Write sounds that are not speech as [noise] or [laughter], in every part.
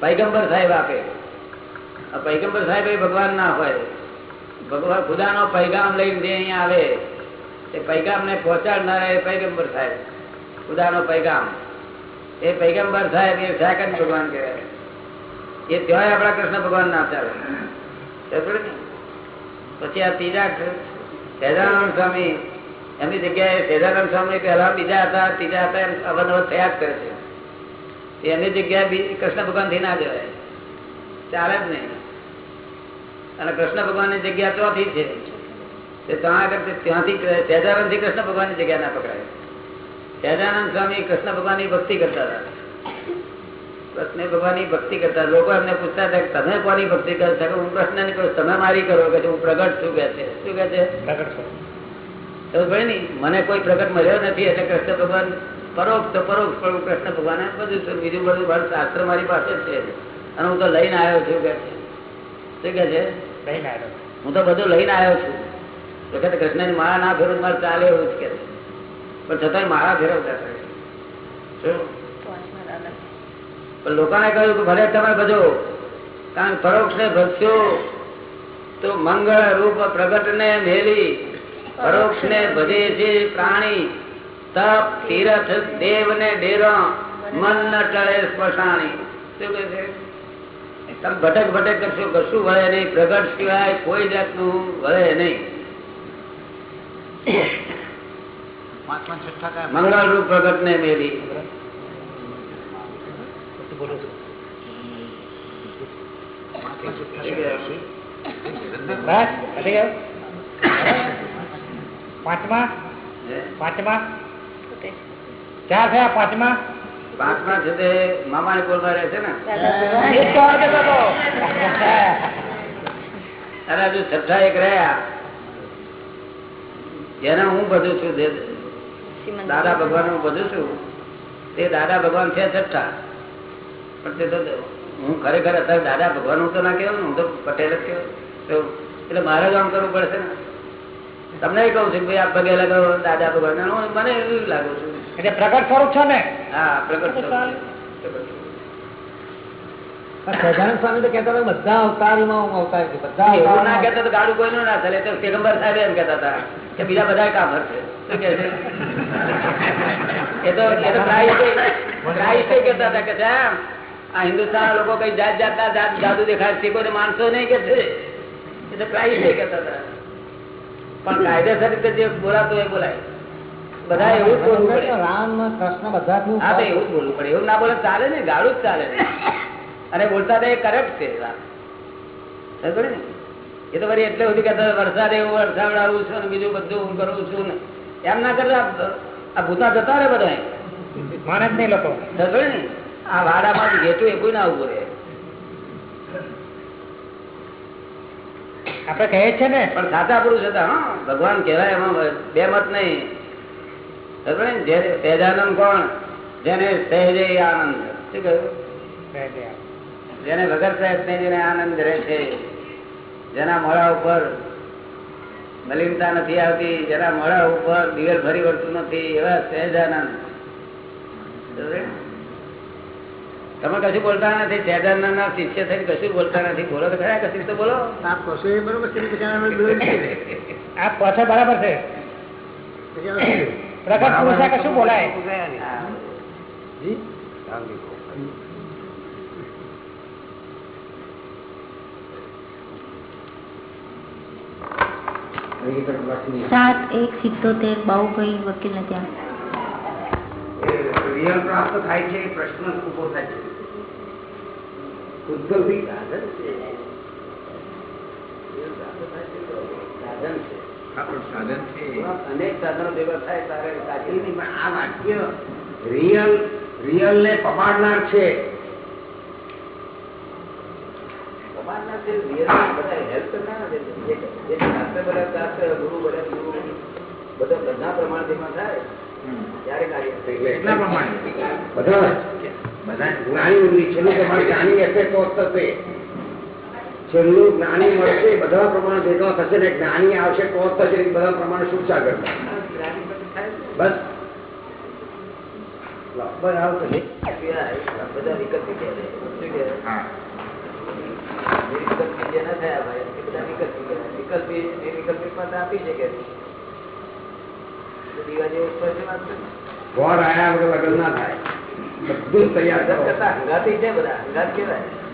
પૈગંબર સાહેબ આપે. આ પૈગંબર સાહેબ એ ભગવાન ના હોય. ભગવાન ખુદાનો પૈગામ લઈને જે અહીંયા આવે, એ પૈગામ ને પહોંચાડનારા એ પૈગંબર સાહેબ. ખુદાનો પૈગામ. એ પૈગંબર સાહેબ એ સેકન્ડ ભગવાન કહેવાય. એ ત્યાં આપણા કૃષ્ણ ભગવાન ના ચાલે? પછી આ ત્રીજા સહેજાનંદ સ્વામી, એમની જગ્યાએ સહેજાનંદ સ્વામી પહેલા બીજા હતા, ત્રીજા હતા, એમ અવનવર થયા જ કરે છે. એ એમની જગ્યાએ કૃષ્ણ ભગવાનથી ના જવાય ચાલે જ નહીં. અને કૃષ્ણ ભગવાનની જગ્યા ચોથી છે. તે ત્યાં આગળ ત્યાંથી સહેજાનંદથી કૃષ્ણ ભગવાનની જગ્યા ના પકડાય. સહેજાનંદ સ્વામી કૃષ્ણ ભગવાનની ભક્તિ કરતા હતા. કૃષ્ણ ભગવાનની ભક્તિ કરતા લોકો એમને પૂછતા હતા કે તમે કોની ભક્તિ કરો? છો હું કૃષ્ણની કરું તમે મારી કરો? કે હું પ્રગટ છું કે છે. શું કે છે? પ્રગટ છું. મને કોઈ પ્રગટ મળ્યો નથી એટલે કૃષ્ણ ભગવાન પરોક્ષ તો પરોક્ષ પણ કૃષ્ણ ભગવાન બધું છે બીજું બધું મારું શાસ્ત્ર મારી પાસે છે અને હું તો લઈને આવ્યો છું કે છે. શું કે છે લઈને આવ્યો. હું તો બધું લઈને આવ્યો છું વખતે કૃષ્ણની માળા ના ફેરવું મારે ચાલે એવું જ કે છે. પણ છતાંય માળા ફેરવતા? પણ લોકોને કહ્યું કે ભલે તમે બધો કારણ પરોક્ષ ને ભજશો તો મંગળ રૂપ પ્રગટ ને મેલી પરોક્ષ ને ભજે છે પ્રાણી તપ તીરથ દેવ ને ડેરો મન ન ટળે સ્મશાણી શું કે છે? તમે ભટક ભટક કરશો કશું વળે નહીં. પ્રગટ સિવાય કોઈ જાતનું વળે નહીં. મંગળ રૂપ પ્રગટ ને મેલી? પાંચમા પાંચમા. ચાર થયા? પાંચમા? પાંચમા છે તે મામા ને કોલમાં રહે છે ને. અને હજુ છઠ્ઠા એક રહ્યા. જેને હું બધું છું જે દાદા ભગવાન હું બધું છું તે દાદા ભગવાન છે છઠ્ઠા. પણ તે તો હું ખરેખર અત્યારે દાદા ભગવાન હું તો ના કહેવાય હું તો પટેલ જ કહેવાય. એટલે મારે જ આમ કરવું પડશે ને? તમને કહું છું ભાઈ આ પગે લગાવો દાદા ભગવાન. હું મને એવું લાગુ છું. એટલે પ્રગટ સ્વરૂપ છો ને? હા પ્રગટ સ્વરૂપ સ્વામી તો કહેતા બધા અવતારમાં હું અવતાર છું બધા એવું ના અવતારમાં તો ગાડું કોઈનું ના ચાલે. તો પેગમ્બર સાહેબ એમ કહેતા હતા કે બીજા બધા કાફર છે શું કહે છે? એ તો એ તો પ્રાયશ્ચિત હતા કે આ હિન્દુસ્તાન લોકો કઈ જાત જાતના જાત જાદુ દેખાય છે. કોઈને માણસો નહીં કે છે? એ તો પ્રાયશ્ચિત કેતા હતા. પણ કાયદેસર રીતે જે બોલાતો એ બોલાય. બધા એવું જ બોલવું પડે. રામ કૃષ્ણ બધા હા તો એવું જ બોલવું પડે. એવું ના બોલે ચાલે ને ગાળું જ ચાલે અને બોલતા એ કરેક્ટ છે વાત. ને? એ તો વળી એટલે સુધી કહેતા વરસાદ એવું વરસાવડાવું છું અને બીજું બધું હું કરું છું ને. એમ ના કરતા આ- ભૂતા જતા રહે બધા જ નહીં લોકો. ને? આ વાડામાં ઘેટું એ કોઈ ના ઉભું રહે. આપણે કહે છે ને. પણ સાચા પુરુષ હતા હા. ભગવાન કહેવાય એમાં બે મત નહીં. જે સહેજાનંદ કોણ જેને સહેજે આનંદ શું કહ્યું? જેને વગર જેને આનંદ રહે છે જેના મોડા ઉપર મલિનતા નથી આવતી જેના મોડા ઉપર દિવેલ ફરી વળતું નથી એવા સહેજાનંદ. તમે કશું બોલતા નથી સહેજાનંદ ના શિષ્ય થઈને કશું બોલતા નથી. બોલો તો ખરા કશું તો બોલો. આપ કશું એ બરોબર છે પછી આને બધું જ છે. આ પાછળ બરાબર છે. પછી? પ્રગટ પુરુષા કશું બોલાય. સાત એક સિત્તોતેર બાઉભાઈ વકીલ ને ત્યાં રિયલ પ્રાપ્ત થાય છે પ્રશ્ન ઊભો થાય છે. સાધન છે. સાધન છે. સાધન છે અનેક સાધનો ભેગા થાય તારે સાચી નહીં, પણ આ વાક્ય રિયલ રિયલ ને પમાડનાર છે બધા જે શાસ્ત્ર બધા શાસ્ત્ર, ગુરુ બધા ગુરુ, બધા બધા પ્રમાણથી થાય. ત્યારે કાર્ય થાય. એટલા પ્રમાણે બધા બધા જ્ઞાની બુદ્ધિ છેલ્લું પ્રમાણે જ્ઞાની હશે તો જ થશે છેલ્લું જ્ઞાની મળશે બધા પ્રમાણે ભેગા થશે ને જ્ઞાની આવશે તો જ થશે ને બધા પ્રમાણે શું આગળ આ જ્ઞાની પછી થાય જ ને. બસ બસ આવશે સિવાય બધા વિકલ્પ કહેવાય. શું કહેવાય? નિર્વિકલ્પી જે ન થયા ભાઈ એ બધા વિકલ્પી કહેવાય. વિકલ્પી નિર્વિકલ્પી પણ આપી શકે છે. તો વર આયા વગર લગ્ન ના થાય. બધું તૈયાર કરતા હંગાતી છે બધા. હંગાત કહેવાય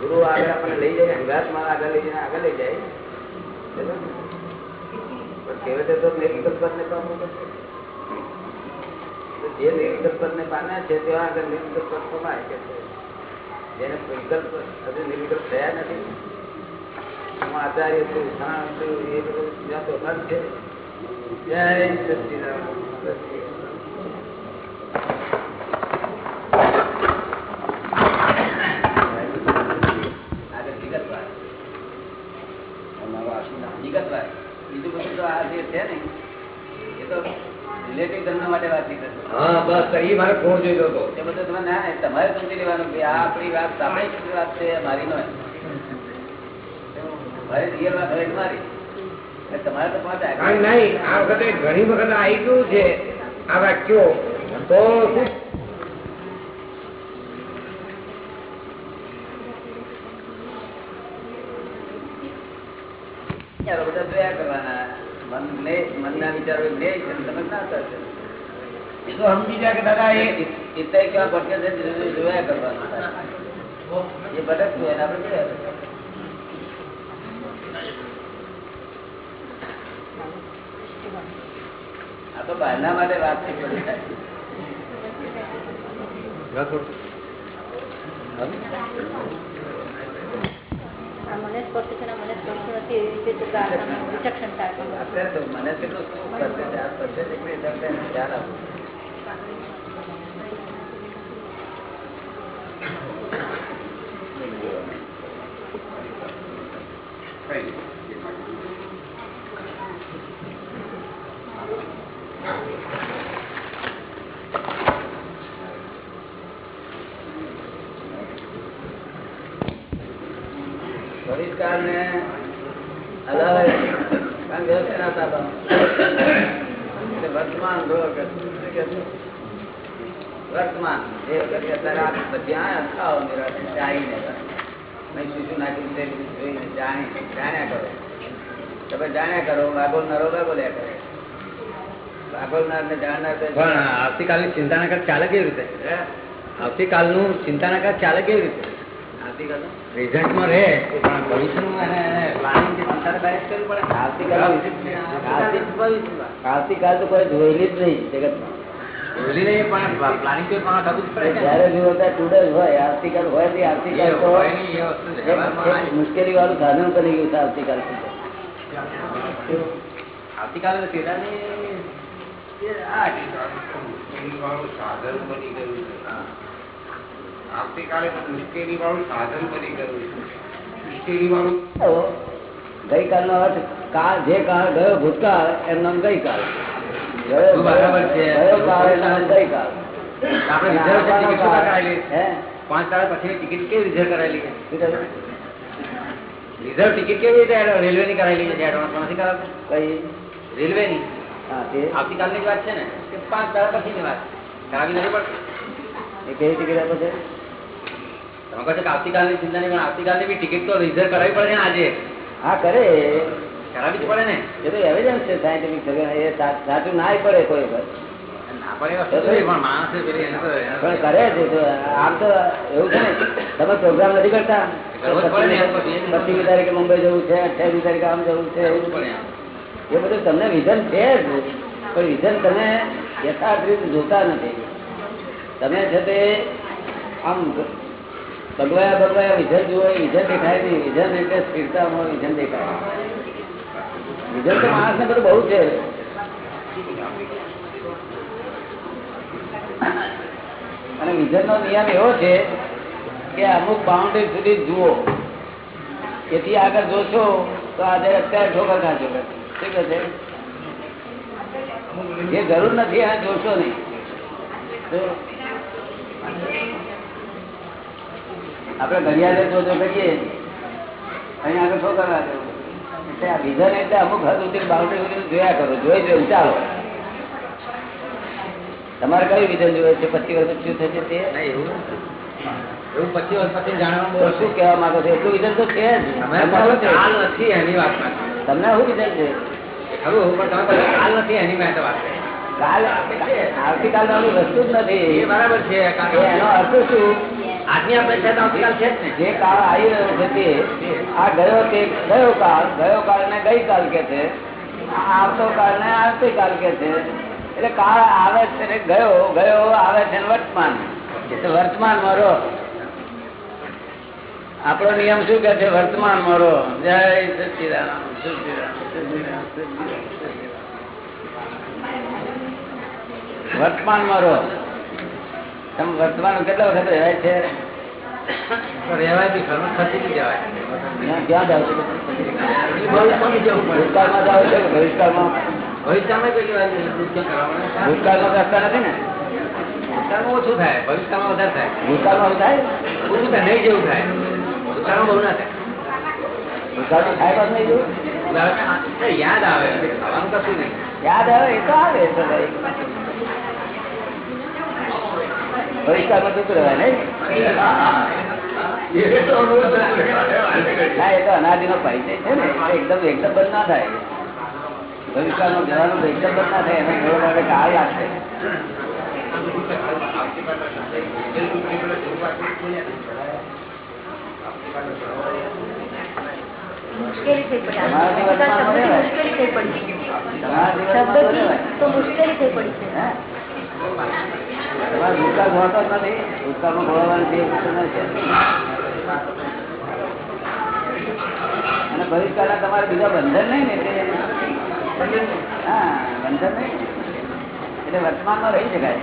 ગુરુ આગળ આપણને લઈ જાય હંગાતમાં આગળ લઈ જઈને આગળ લઈ જાય. બરાબર ને? પણ છેવટે તો નિર્વિકલ્પ ને પામવું પડશે જે નિર્વિકલ્પ ને પામ્યા છે તેવા આગળ પમાય કે છે. જેને વિકલ્પ હજુ નિર્વિકલ્પ થયા નથી. હું આચાર્ય છું શાણ છું એ બધું જ્યાં તો છે. જય સચિદાનંદ આગળ વિગતવાર. વિગતવાર. બીજું બધું તો આ જે છે ને એ તો રિલેટિવ ધર્મ માટે વાત નહીં હા બસ એ મારે ફોન જોઈતો હતો એ બધું તમે ના તમારે સમજી લેવાનું કે આ આપણી વાત સાપેક્ષ વાત છે મારી નો [laughs] મારી રિયલ વાત મારી તમારે તો પાંચ કારણ નહીં આ વખતે ઘણી વખત આવી ગયું છે. આ વાક્યો તો શું? વિચારો બધા જોયા કરવાના. મન ને મનના વિચારો લે છે ને તમે ના કરશો. એ તો સમજી જાય કે દાદા એ ચિત્તા કેવા ભટકે છે તે જો- જોયા કરવાનું. એ ભટકતું હોય ને આપણે જોયા કરવાનું. આ તો બહારના માટે વાત છે બધી. આ મને સ્પર્શ છે ને મને સ્પર્શ નથી એવી રીતે તો પ્રાર્થનામાં વિચક્ષણતા કરવી. અત્યારે તો મને કેટલું શું કરશે છે? આ કરશે છે કે નહીં કરશે એને ખ્યાલ આપો. ભવિષ્યકાળને હલાવે એટલે વર્તમાન જોવો કે શું કે છે? વર્તમાન જે વખતે અત્યારે આ ખાઓ નિરાંતે શું શું નાખ્યું છે જોઈને જાણી જાણ્યા કરો તમે જાણ્યા કરો વાગોલનારો વાગોલ્યા કરે આવતીકાલની ચિંતા ના કર ચાલે કેવી રીતે? આવતીકાલનું ચિંતા ના કર ચાલે કેવી રીતે? રિઝલ્ટમાં રહે પણ ભવિષ્યનું એને પ્લાનિંગ જે ચિંતા ના કરે પડે આવતીકાલ આવતીકાલ તો કોઈ જોયેલી જ નહીં જગતમાં મુશ્કેલી વાળું સાધન કરી ગયું આવતીકાલ આવતીકાલે તેરાની એ વાળું સાધન બની ગયું છે આવતીકાલે મુશ્કેલી વાળું સાધન બની ગયું મુશ્કેલી વાળું ગઈકાલનો અર્થ કાળ જે કાળ ગયો ભૂતકાળ એમ નામ ગઈકાળ બરાબર છે. ગયો કાળ એમ નામ ગઈકાળ આપણે રિઝર્વ ટિકિટ શું કરાયેલી? હે? પાંચ તારીખ પછી ટિકિટ કેવી રિઝર્વ કરાયેલી? રિઝર્વ ટિકિટ કેવી રીતે રેલવે ની કરાયેલી છે? એડવાન્સ નથી કરાવતા? કઈ? રેલવે ની હા તે. આવતીકાલની વાત છે ને? પાંચ તારા પછી ની વાત. કરાવી નથી પડતી. એ કેવી ટિકિટ આપે છે? તમે કહો છો કે આવતીકાલની ચિંતા નહીં પણ આવતીકાલની બી ટિકિટ તો રિઝર્વ કરાવી પડે ને આજે. હા કરે. કરાવી જ પડે ને. એ તો એવિડન્સ છે સાયન્ટિફિક એ સાચું ના પડે કોઈ વખત. કરે છે આમ તો એવું છે ને તમે પ્રોગ્રામ નથી કરતા? પચીમી તારીખે મુંબઈ જવું છે અઠ્યાવીસ તારીખે આમ જવું છે એ બધું તમને વિઝન છે જ. પણ વિઝન તમે યથાર્થ રીતે જોતા નથી. તમે છે તે આમ બગવાયા ભગવાયા વિઝન જુઓ વિઝન દેખાય નહીં. વિઝન એટલે સ્થિરતામાં વિઝન દેખાય. વિઝન તો માણસને બધું બહુ છે. અને વિઝન નો નિયમ એવો છે કે અમુક બાઉન્ડ્રી સુધી જુઓ. એથી આગળ જોશો તો આજે અત્યારે ઠોકર શું કહે છે? જે જરૂર નથી, આ જોશો નહીં જો. આપણે ઘડિયાળે જોજો કરીએ અહીંયા આગળ શું કરવા એટલે આ વિઝન એટલે અમુક હદ સુધી બાઉન્ડ્રી સુધી જોયા કરો જોઈ જોઈ ચાલો. તમારે કયું વિઝન જોવે છે? પચીસ વર્ષ શું થશે તે? એવું પચીસ વર્ષ પછી જાણવાનું શું કહેવા માંગો છો? એટલું વિધાન તો છે જ. નથી એની વાત તમને શું વિધાન છે? ખરું પણ તમે કાલ નથી એની મેં વાત. કાલ આવતીકાલ વસ્તુ જ એ નથી બરાબર છે એનો અર્થ શું? આજની જ કાળ આવી રહ્યો છે તે, આ ગયો તે ગયો કાળ ગયો કાળ ને ગઈકાલ કે છે. આવતો કાળ ને આવતીકાલ કે છે. એટલે કાળ આવે છે ને ગયો ગયો આવે છે વર્તમાન. વર્તમાન મારો. આપણો નિયમ શું કે છે? વર્તમાન મારો. જય સચિદાનંદ સચિદાનંદ સચિદાનંદ સચિદાનંદ. વર્તમાન મારો. તમે વર્તમાન કેટલા વખત રહેવાય છે? રહેવાય ખસી જવાય. ક્યાં જાવ છો? જવું ભૂતકાળમાં જાવ છો ભવિષ્યકાળમાં? ભૂતકાળમાં કરતા નથી ને? ભૂતકાળમાં ઓછું થાય ભવિષ્યમાં વધારે થાય. ભૂતકાળમાં થાય? ઓછું થાય નહીં જેવું થાય. ભૂતકાળમાં બહુ ના થાય. ભૂતકાળમાં થાય પાછું નહીં કે યાદ આવે ખાવાનું કશું નહીં. યાદ આવે એ તો આવે ભવિષ્યકાળમાં જતું રહેવાય નહીં? હા એ તો અનાદિનો પરિચય છે ને એકદમ એકદમ બંધ ના થાય. ભવિષ્યકાળમાં જવાનું તો એકદમ બંધ ના થાય એનો થોડો માટે કાળ લાગશે. મુશ્કેલી થઈ પડી. મુશ્કેલી થઈ. તો મુશ્કેલી થઈ પડી છે? તમારે ભૂતકાળ ભણતો નથી. ભૂતકાળમાં ભણવાની જે. અને ભવિષ્યકાળના તમારે બીજા બંધન નહીં ને તે હા, બંધન નહીં. એટલે વર્તમાનમાં રહી શકાય.